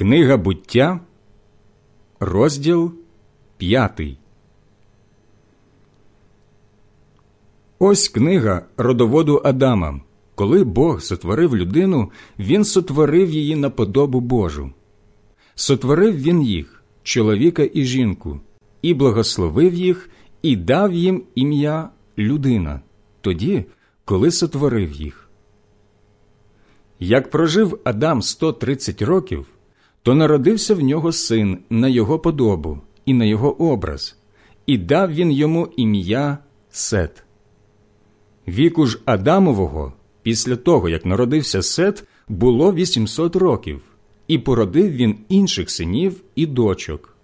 Книга буття, розділ п'ятий. Ось книга родоводу Адама. Коли Бог сотворив людину, він сотворив її на подобу Божу. Сотворив він їх, чоловіка і жінку, і благословив їх, і дав їм ім'я людина, тоді, коли сотворив їх. Як прожив Адам 130 років, то народився в нього син на його подобу і на його образ, і дав він йому ім'я Сет. Віку ж Адамового, після того, як народився Сет, було 800 років, і породив він інших синів і дочок.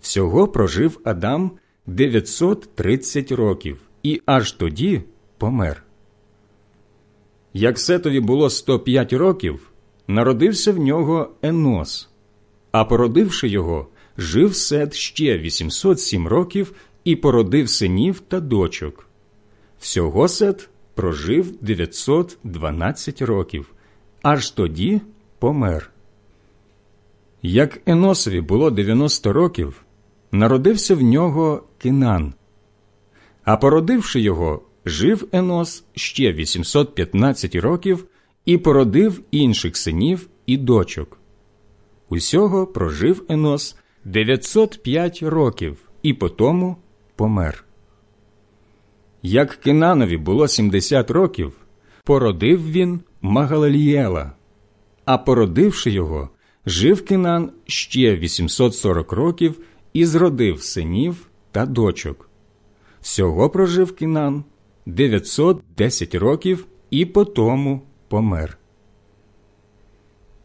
Всього прожив Адам 930 років і аж тоді помер. Як Сетові було 105 років, народився в нього Енос, а породивши його, жив Сет ще 807 років і породив синів та дочок. Всього Сет прожив 912 років, аж тоді помер. Як Еносові було 90 років, народився в нього Кинан, а породивши його, жив Енос ще 815 років і породив інших синів і дочок. Усього прожив Енос 905 років і потому помер. Як Кинанові було 70 років, породив він Магалалієла, а породивши його, жив Кинан ще 840 років і зродив синів та дочок. Всього прожив Кинан 910 років і потому помер.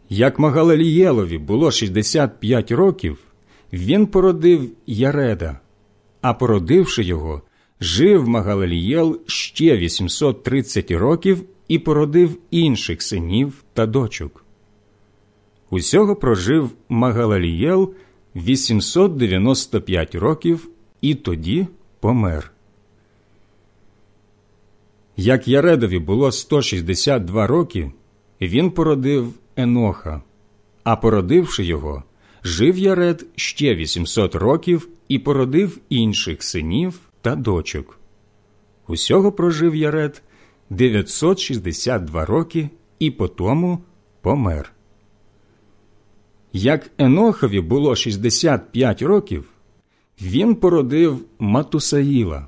Як Магалалієлові було 65 років, він породив Яреда, а породивши його, жив Магалалієл ще 830 років і породив інших синів та дочок. Усього прожив Магалалієл 895 років і тоді помер. Як Яредові було 162 роки, він породив Еноха, а породивши його, жив Яред ще 800 років і породив інших синів та дочок. Усього прожив Яред 962 роки і потому помер. Як Енохові було 65 років, він породив Матусаїла.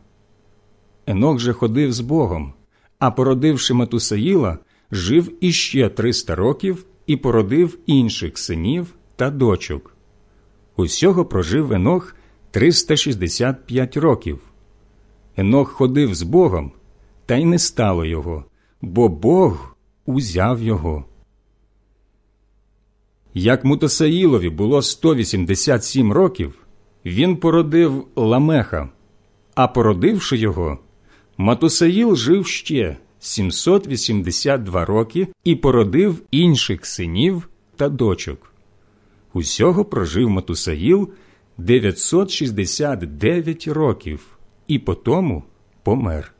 Енох же ходив з Богом, а породивши Матусаїла, жив іще 300 років і породив інших синів та дочок. Усього прожив Енох 365 років. Енох ходив з Богом, та й не стало його, бо Бог узяв його. Як Мутасаїлові було 187 років, він породив Ламеха, а породивши його, Матусаїл жив ще 782 роки і породив інших синів та дочок. Усього прожив Матусаїл 969 років і потому помер.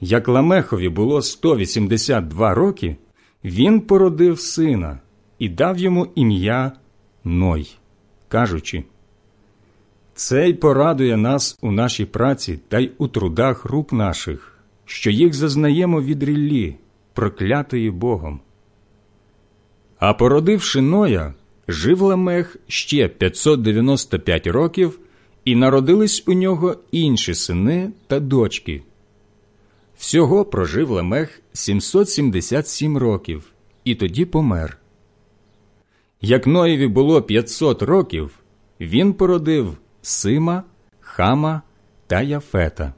Як Ламехові було 182 роки, він породив сина і дав йому ім'я Ной, кажучи Цей порадує нас у нашій праці та й у трудах рук наших, що їх зазнаємо від ріллі, проклятої Богом. А породивши Ноя, жив Ламех ще 595 років, і народились у нього інші сини та дочки. Всього прожив Ламех 777 років, і тоді помер. Як Ноєві було 500 років, він породив Сима, Хама та Яфета.